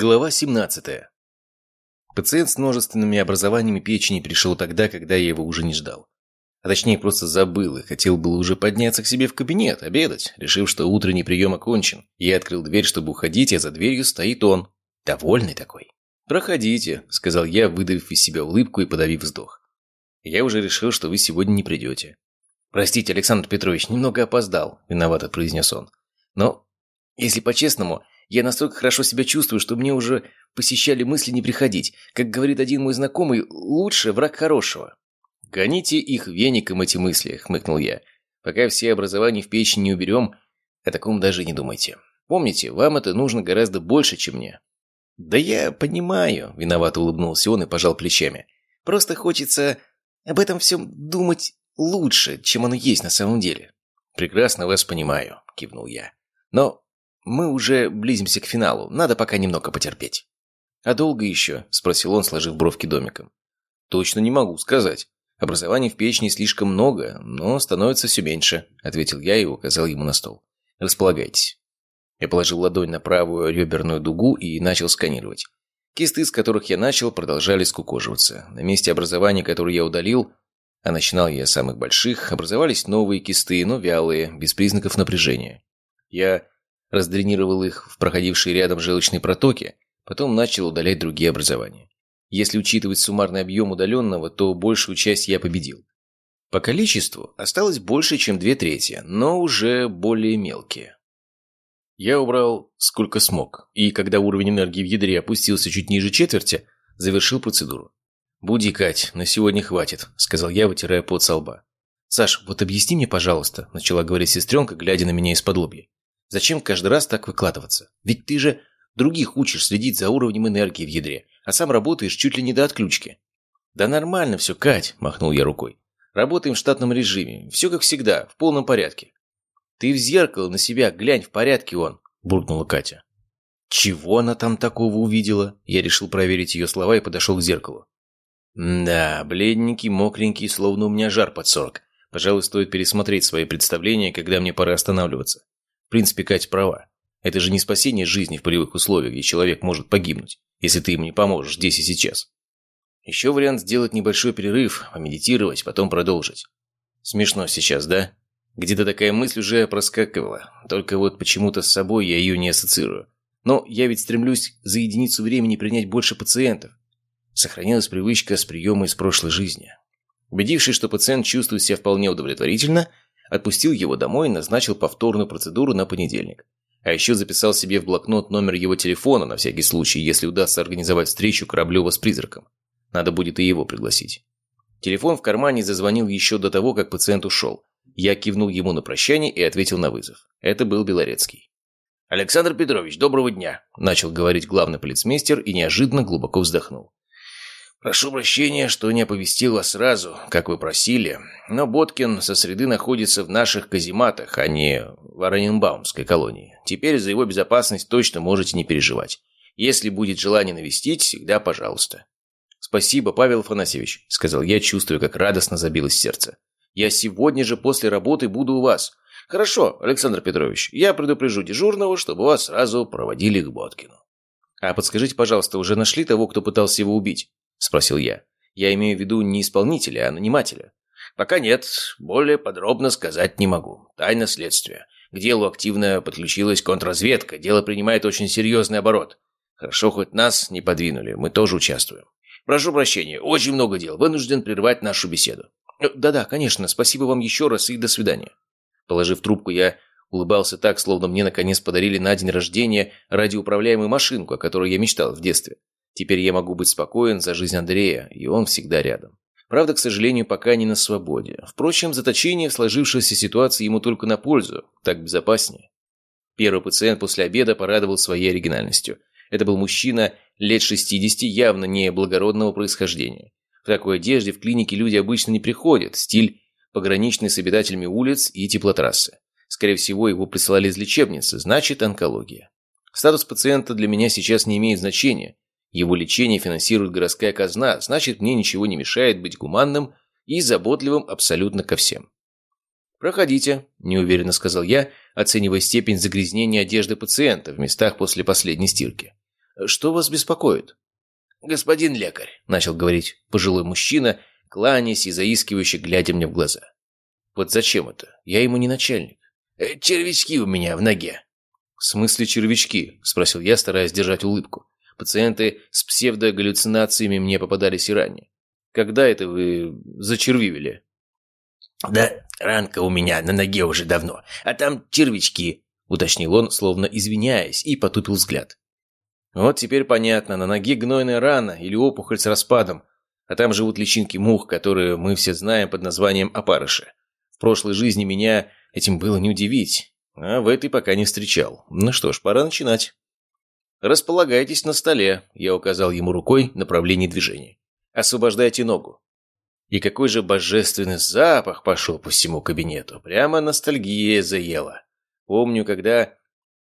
Глава 17. Пациент с множественными образованиями печени пришел тогда, когда я его уже не ждал. А точнее, просто забыл и хотел было уже подняться к себе в кабинет, обедать, решив, что утренний прием окончен. Я открыл дверь, чтобы уходить, а за дверью стоит он. Довольный такой. «Проходите», — сказал я, выдавив из себя улыбку и подавив вздох. «Я уже решил, что вы сегодня не придете». «Простите, Александр Петрович, немного опоздал», — виновато произнес он. «Но, если по-честному, я настолько хорошо себя чувствую, что мне уже посещали мысли не приходить. Как говорит один мой знакомый, лучше враг хорошего. «Гоните их веником, эти мысли», — хмыкнул я. «Пока все образования в печень не уберем, о таком даже не думайте. Помните, вам это нужно гораздо больше, чем мне». «Да я понимаю», — виновато улыбнулся он и пожал плечами. «Просто хочется об этом всем думать лучше, чем оно есть на самом деле». «Прекрасно вас понимаю», — кивнул я. «Но мы уже близимся к финалу, надо пока немного потерпеть». «А долго еще?» – спросил он, сложив бровки домиком. «Точно не могу сказать. Образований в печени слишком много, но становится все меньше», – ответил я и указал ему на стол. «Располагайтесь». Я положил ладонь на правую реберную дугу и начал сканировать. Кисты, с которых я начал, продолжали скукоживаться. На месте образования, которое я удалил, а начинал я с самых больших, образовались новые кисты, но вялые, без признаков напряжения. Я раздренировал их в проходившие рядом желчные протоки, потом начал удалять другие образования. Если учитывать суммарный объем удаленного, то большую часть я победил. По количеству осталось больше, чем две трети, но уже более мелкие. Я убрал сколько смог, и когда уровень энергии в ядре опустился чуть ниже четверти, завершил процедуру. «Буди, Кать, на сегодня хватит», — сказал я, вытирая пот со лба. «Саш, вот объясни мне, пожалуйста», — начала говорить сестренка, глядя на меня из-под лобья. Зачем каждый раз так выкладываться? Ведь ты же других учишь следить за уровнем энергии в ядре, а сам работаешь чуть ли не до отключки. Да нормально все, Кать, махнул я рукой. Работаем в штатном режиме. Все как всегда, в полном порядке. Ты в зеркало на себя глянь, в порядке он, буркнула Катя. Чего она там такого увидела? Я решил проверить ее слова и подошел к зеркалу. Да, бледненький, мокренький, словно у меня жар под сорок. Пожалуй, стоит пересмотреть свои представления, когда мне пора останавливаться. В принципе, Катя права. Это же не спасение жизни в полевых условиях, где человек может погибнуть, если ты ему не поможешь здесь и сейчас. Еще вариант сделать небольшой перерыв, помедитировать, потом продолжить. Смешно сейчас, да? Где-то такая мысль уже проскакивала, только вот почему-то с собой я ее не ассоциирую. Но я ведь стремлюсь за единицу времени принять больше пациентов. Сохранилась привычка с приема из прошлой жизни. Убедившись, что пациент чувствует себя вполне удовлетворительно, Отпустил его домой и назначил повторную процедуру на понедельник. А еще записал себе в блокнот номер его телефона на всякий случай, если удастся организовать встречу Кораблева с призраком. Надо будет и его пригласить. Телефон в кармане зазвонил еще до того, как пациент ушел. Я кивнул ему на прощание и ответил на вызов. Это был Белорецкий. «Александр Петрович, доброго дня!» – начал говорить главный полицмейстер и неожиданно глубоко вздохнул. «Прошу прощения, что не оповестил вас сразу, как вы просили, но Боткин со среды находится в наших казематах, а не в Араненбаумской колонии. Теперь за его безопасность точно можете не переживать. Если будет желание навестить, всегда пожалуйста». «Спасибо, Павел Афанасьевич», — сказал я, чувствуя, как радостно забилось сердце. «Я сегодня же после работы буду у вас». «Хорошо, Александр Петрович, я предупрежу дежурного, чтобы вас сразу проводили к Боткину». «А подскажите, пожалуйста, уже нашли того, кто пытался его убить?» – спросил я. «Я имею в виду не исполнителя, а нанимателя». «Пока нет. Более подробно сказать не могу. Тайна следствия. К делу активно подключилась контрразведка. Дело принимает очень серьезный оборот. Хорошо, хоть нас не подвинули. Мы тоже участвуем. Прошу прощения, очень много дел. Вынужден прервать нашу беседу». «Э, «Да-да, конечно. Спасибо вам еще раз и до свидания». Положив трубку, я улыбался так, словно мне наконец подарили на день рождения радиоуправляемую машинку, о которой я мечтал в детстве. Теперь я могу быть спокоен за жизнь Андрея, и он всегда рядом. Правда, к сожалению, пока не на свободе. Впрочем, заточение в сложившейся ситуации ему только на пользу, так безопаснее. Первый пациент после обеда порадовал своей оригинальностью. Это был мужчина лет 60, явно не благородного происхождения. В такой одежде в клинике люди обычно не приходят, стиль пограничный с обитателями улиц и теплотрассы. Скорее всего, его присылали из лечебницы, значит, онкология. Статус пациента для меня сейчас не имеет значения. Его лечение финансирует городская казна, значит, мне ничего не мешает быть гуманным и заботливым абсолютно ко всем. «Проходите», – неуверенно сказал я, оценивая степень загрязнения одежды пациента в местах после последней стирки. Что вас беспокоит?» «Господин лекарь», — начал говорить пожилой мужчина, кланяясь и заискивающе глядя мне в глаза. «Вот зачем это? Я ему не начальник». «Э, «Червячки у меня в ноге». «В смысле червячки?» – спросил я, стараясь держать улыбку. Пациенты с псевдогаллюцинациями мне попадались и ранее. «Когда это вы зачервивили?» «Да ранка у меня на ноге уже давно, а там червячки», – уточнил он, словно извиняясь, и потупил взгляд. «Вот теперь понятно, на ноге гнойная рана или опухоль с распадом, а там живут личинки мух, которые мы все знаем под названием опарыши. В прошлой жизни меня этим было не удивить, а в этой пока не встречал. Ну что ж, пора начинать. «Располагайтесь на столе», – я указал ему рукой направление движения. «Освобождайте ногу». И какой же божественный запах пошел по всему кабинету. Прямо ностальгия заела. Помню, когда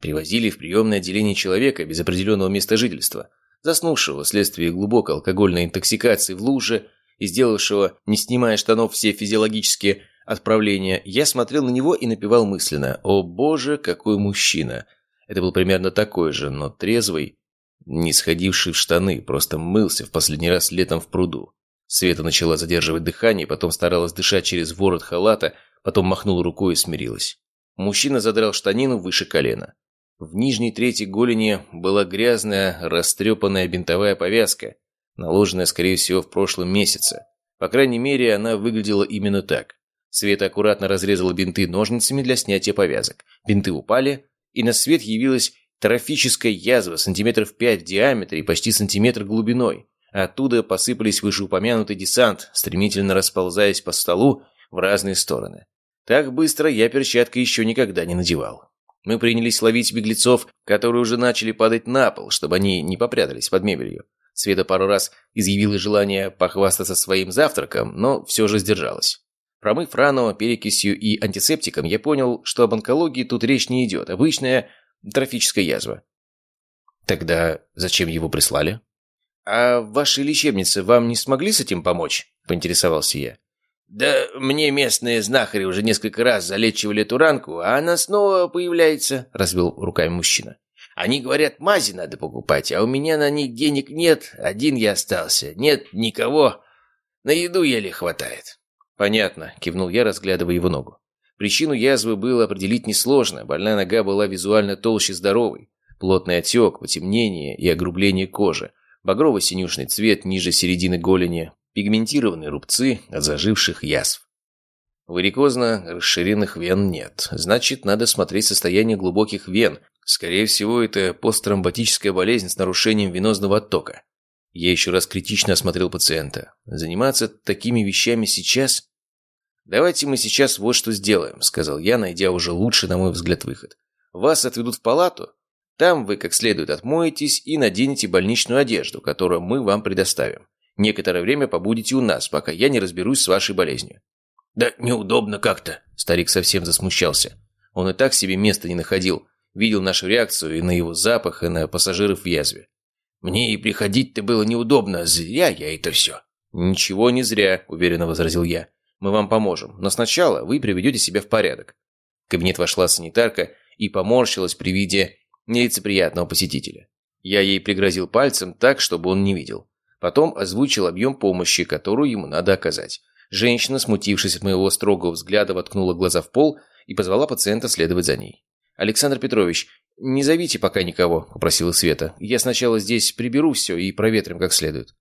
привозили в приемное отделение человека без определенного места жительства, заснувшего вследствие глубокой алкогольной интоксикации в луже и сделавшего, не снимая штанов, все физиологические отправления, я смотрел на него и напевал мысленно «О боже, какой мужчина!» Это был примерно такой же, но трезвый, не сходивший в штаны, просто мылся в последний раз летом в пруду. Света начала задерживать дыхание, потом старалась дышать через ворот халата, потом махнула рукой и смирилась. Мужчина задрал штанину выше колена. В нижней третьей голени была грязная, растрепанная бинтовая повязка, наложенная, скорее всего, в прошлом месяце. По крайней мере, она выглядела именно так. Света аккуратно разрезала бинты ножницами для снятия повязок. Бинты упали, и на свет явилась трофическая язва сантиметров пять в диаметре и почти сантиметр глубиной. Оттуда посыпались вышеупомянутый десант, стремительно расползаясь по столу в разные стороны. Так быстро я перчатка еще никогда не надевал. Мы принялись ловить беглецов, которые уже начали падать на пол, чтобы они не попрятались под мебелью. Света пару раз изъявила желание похвастаться своим завтраком, но все же сдержалась. Промыв рану перекисью и антисептиком, я понял, что об онкологии тут речь не идет. Обычная трофическая язва. Тогда зачем его прислали? «А в вашей лечебнице вам не смогли с этим помочь?» – поинтересовался я. «Да мне местные знахари уже несколько раз залечивали эту ранку, а она снова появляется», – развел руками мужчина. «Они говорят, мази надо покупать, а у меня на них денег нет, один я остался, нет никого, на еду еле хватает». «Понятно», – кивнул я, разглядывая его ногу. Причину язвы было определить несложно. Больная нога была визуально толще здоровой. Плотный отек, потемнение и огрубление кожи. Багрово-синюшный цвет ниже середины голени. Пигментированные рубцы от заживших язв. Варикозно расширенных вен нет. Значит, надо смотреть состояние глубоких вен. Скорее всего, это посттромботическая болезнь с нарушением венозного оттока. Я еще раз критично осмотрел пациента. Заниматься такими вещами сейчас «Давайте мы сейчас вот что сделаем», — сказал я, найдя уже лучший, на мой взгляд, выход. «Вас отведут в палату. Там вы как следует отмоетесь и наденете больничную одежду, которую мы вам предоставим. Некоторое время побудете у нас, пока я не разберусь с вашей болезнью». «Да неудобно как-то», — старик совсем засмущался. Он и так себе места не находил, видел нашу реакцию и на его запах, и на пассажиров в язве. «Мне и приходить-то было неудобно, зря я это все». «Ничего не зря», — уверенно возразил я. Мы вам поможем, но сначала вы приведете себя в порядок». В кабинет вошла санитарка и поморщилась при виде нелицеприятного посетителя. Я ей пригрозил пальцем так, чтобы он не видел. Потом озвучил объем помощи, которую ему надо оказать. Женщина, смутившись от моего строгого взгляда, воткнула глаза в пол и позвала пациента следовать за ней. «Александр Петрович, не зовите пока никого», – попросила Света. «Я сначала здесь приберу все и проветрим как следует».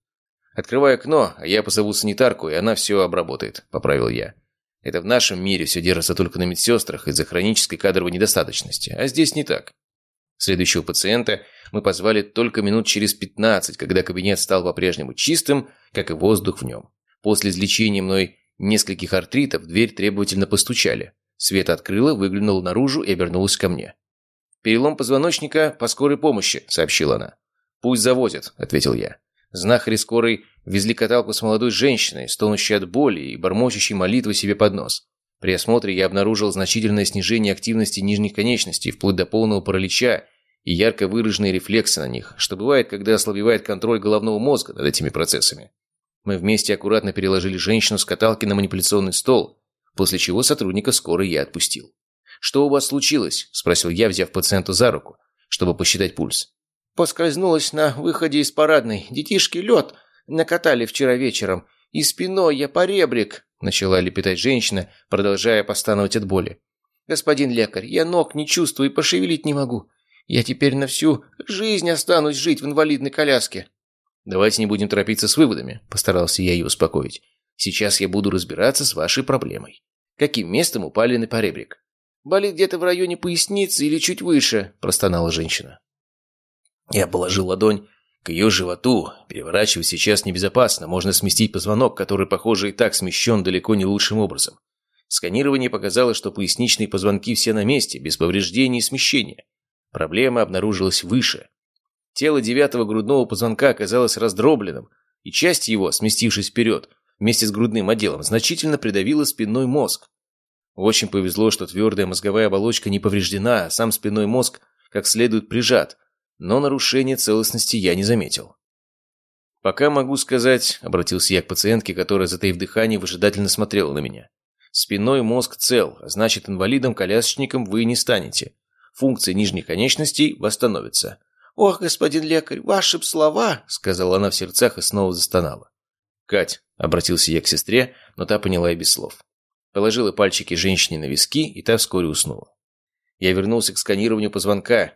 «Открывай окно, а я позову санитарку, и она все обработает», – поправил я. «Это в нашем мире все держится только на медсестрах из-за хронической кадровой недостаточности, а здесь не так». Следующего пациента мы позвали только минут через 15, когда кабинет стал по-прежнему чистым, как и воздух в нем. После излечения мной нескольких артритов дверь требовательно постучали. Света открыла, выглянула наружу и обернулась ко мне. «Перелом позвоночника по скорой помощи», — сообщила она. «Пусть завозят», — ответил я. Знахари скорой везли каталку с молодой женщиной, стонущей от боли и бормочущей молитвы себе под нос. При осмотре я обнаружил значительное снижение активности нижних конечностей, вплоть до полного паралича и ярко выраженные рефлексы на них, что бывает, когда ослабевает контроль головного мозга над этими процессами. Мы вместе аккуратно переложили женщину с каталки на манипуляционный стол, после чего сотрудника скорой я отпустил. «Что у вас случилось?» – спросил я, взяв пациента за руку, чтобы посчитать пульс. Поскользнулась на выходе из парадной. Детишки лед накатали вчера вечером. И спиной я поребрик, начала лепетать женщина, продолжая постановать от боли. Господин лекарь, я ног не чувствую и пошевелить не могу. Я теперь на всю жизнь останусь жить в инвалидной коляске. Давайте не будем торопиться с выводами, постарался я ее успокоить. Сейчас я буду разбираться с вашей проблемой. Каким местом упали на поребрик? Болит где-то в районе поясницы или чуть выше, простонала женщина. Я положил ладонь к ее животу. Переворачивать сейчас небезопасно. Можно сместить позвонок, который, похоже, и так смещен далеко не лучшим образом. Сканирование показало, что поясничные позвонки все на месте, без повреждений и смещения. Проблема обнаружилась выше. Тело девятого грудного позвонка оказалось раздробленным, и часть его, сместившись вперед, вместе с грудным отделом, значительно придавила спинной мозг. Очень повезло, что твердая мозговая оболочка не повреждена, а сам спинной мозг как следует прижат, но нарушения целостности я не заметил. «Пока могу сказать», — обратился я к пациентке, которая, затаив дыхание, выжидательно смотрела на меня. «Спиной мозг цел, а значит, инвалидом-колясочником вы не станете. Функции нижних конечностей восстановятся». «Ох, господин лекарь, ваши слова!» — сказала она в сердцах и снова застонала. «Кать», — обратился я к сестре, но та поняла и без слов. Положила пальчики женщине на виски, и та вскоре уснула. Я вернулся к сканированию позвонка,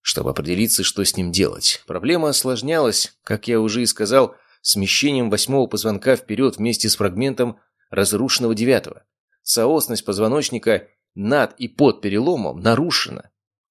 чтобы определиться, что с ним делать. Проблема осложнялась, как я уже и сказал, смещением восьмого позвонка вперед вместе с фрагментом разрушенного девятого. Соосность позвоночника над и под переломом нарушена.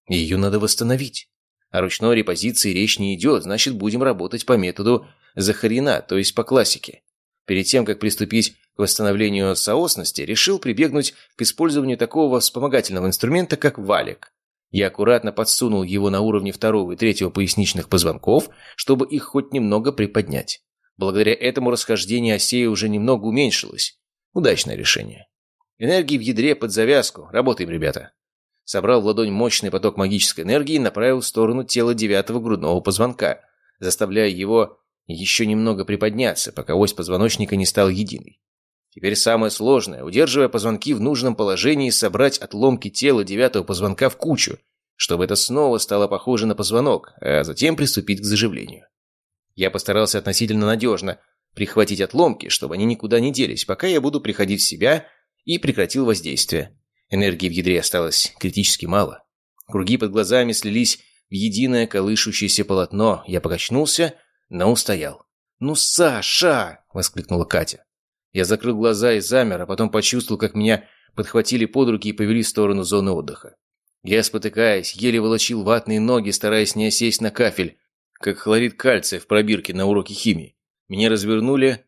Ее надо восстановить. О ручной репозиции речь не идет, значит, будем работать по методу Захарина, то есть по классике. Перед тем, как приступить к восстановлению соосности, решил прибегнуть к использованию такого вспомогательного инструмента, как валик. Я аккуратно подсунул его на уровне второго и третьего поясничных позвонков, чтобы их хоть немного приподнять. Благодаря этому расхождение осей уже немного уменьшилось. Удачное решение. Энергии в ядре под завязку. Работаем, ребята. Собрал в ладонь мощный поток магической энергии и направил в сторону тела девятого грудного позвонка, заставляя его еще немного приподняться, пока ось позвоночника не стал единой. Теперь самое сложное, удерживая позвонки в нужном положении, собрать отломки тела девятого позвонка в кучу, чтобы это снова стало похоже на позвонок, а затем приступить к заживлению. Я постарался относительно надежно прихватить отломки, чтобы они никуда не делись, пока я буду приходить в себя, и прекратил воздействие. Энергии в ядре осталось критически мало. Круги под глазами слились в единое колышущееся полотно. Я покачнулся, но устоял. «Ну, Саша!» — воскликнула Катя. Я закрыл глаза и замер, а потом почувствовал, как меня подхватили под руки и повели в сторону зоны отдыха. Я, спотыкаясь, еле волочил ватные ноги, стараясь не осесть на кафель, как хлорид кальция в пробирке на уроке химии. Меня развернули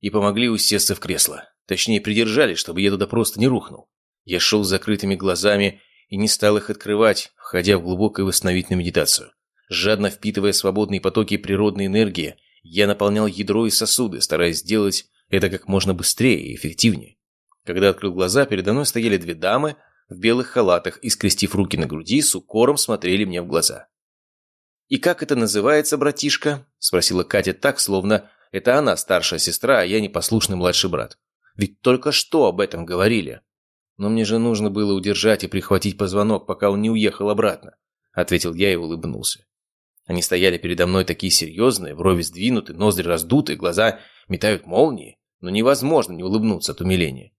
и помогли усесться в кресло. Точнее, придержали, чтобы я туда просто не рухнул. Я шел с закрытыми глазами и не стал их открывать, входя в глубокую восстановительную медитацию. Жадно впитывая свободные потоки природной энергии, я наполнял ядро и сосуды, стараясь сделать это как можно быстрее и эффективнее. Когда открыл глаза, передо мной стояли две дамы в белых халатах и, скрестив руки на груди, с укором смотрели мне в глаза. «И как это называется, братишка?» – спросила Катя так, словно это она старшая сестра, а я непослушный младший брат. «Ведь только что об этом говорили». «Но мне же нужно было удержать и прихватить позвонок, пока он не уехал обратно», – ответил я и улыбнулся. Они стояли передо мной такие серьезные, брови сдвинуты, ноздри раздуты, глаза метают молнии, но невозможно не улыбнуться от умиления.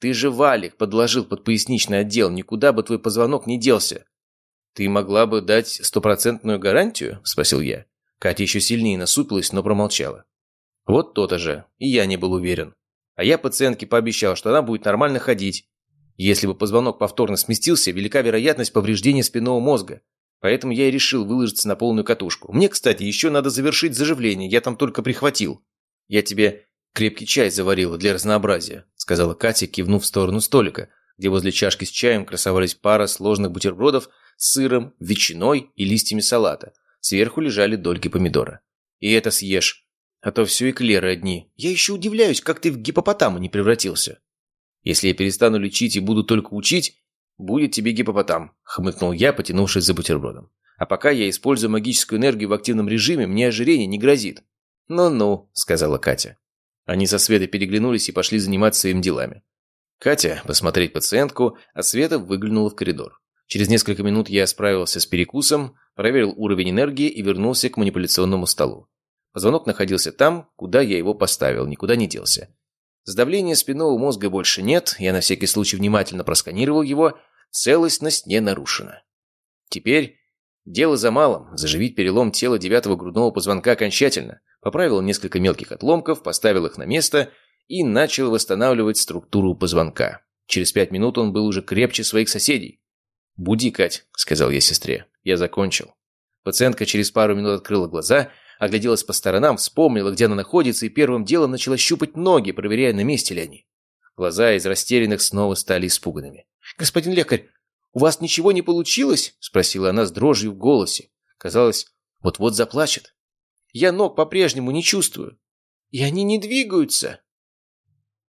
«Ты же валик подложил под поясничный отдел, никуда бы твой позвонок не делся». «Ты могла бы дать стопроцентную гарантию?» – спросил я. Катя еще сильнее насупилась, но промолчала. Вот то-то же, и я не был уверен. А я пациентке пообещал, что она будет нормально ходить. Если бы позвонок повторно сместился, велика вероятность повреждения спинного мозга. Поэтому я и решил выложиться на полную катушку. Мне, кстати, еще надо завершить заживление, я там только прихватил. «Я тебе крепкий чай заварила для разнообразия», сказала Катя, кивнув в сторону столика, где возле чашки с чаем красовались пара сложных бутербродов с сыром, ветчиной и листьями салата. Сверху лежали дольки помидора. «И это съешь, а то все эклеры одни. Я еще удивляюсь, как ты в гипопотама не превратился». «Если я перестану лечить и буду только учить, будет тебе гипопотам», хмыкнул я, потянувшись за бутербродом. «А пока я использую магическую энергию в активном режиме, мне ожирение не грозит». «Ну-ну», — сказала Катя. Они со Светой переглянулись и пошли заниматься своими делами. Катя посмотреть пациентку, а Света выглянула в коридор. Через несколько минут я справился с перекусом, проверил уровень энергии и вернулся к манипуляционному столу. Позвонок находился там, куда я его поставил, никуда не делся. Сдавления спинного мозга больше нет, я на всякий случай внимательно просканировал его, целостность не нарушена. Теперь дело за малым – заживить перелом тела девятого грудного позвонка окончательно, поправил несколько мелких отломков, поставил их на место и начал восстанавливать структуру позвонка. Через пять минут он был уже крепче своих соседей. «Буди, Кать», – сказал я сестре. «Я закончил». Пациентка через пару минут открыла глаза, огляделась по сторонам, вспомнила, где она находится, и первым делом начала щупать ноги, проверяя, на месте ли они. Глаза из растерянных снова стали испуганными. «Господин лекарь, у вас ничего не получилось?» – спросила она с дрожью в голосе. Казалось, вот-вот заплачет. «Я ног по-прежнему не чувствую. И они не двигаются».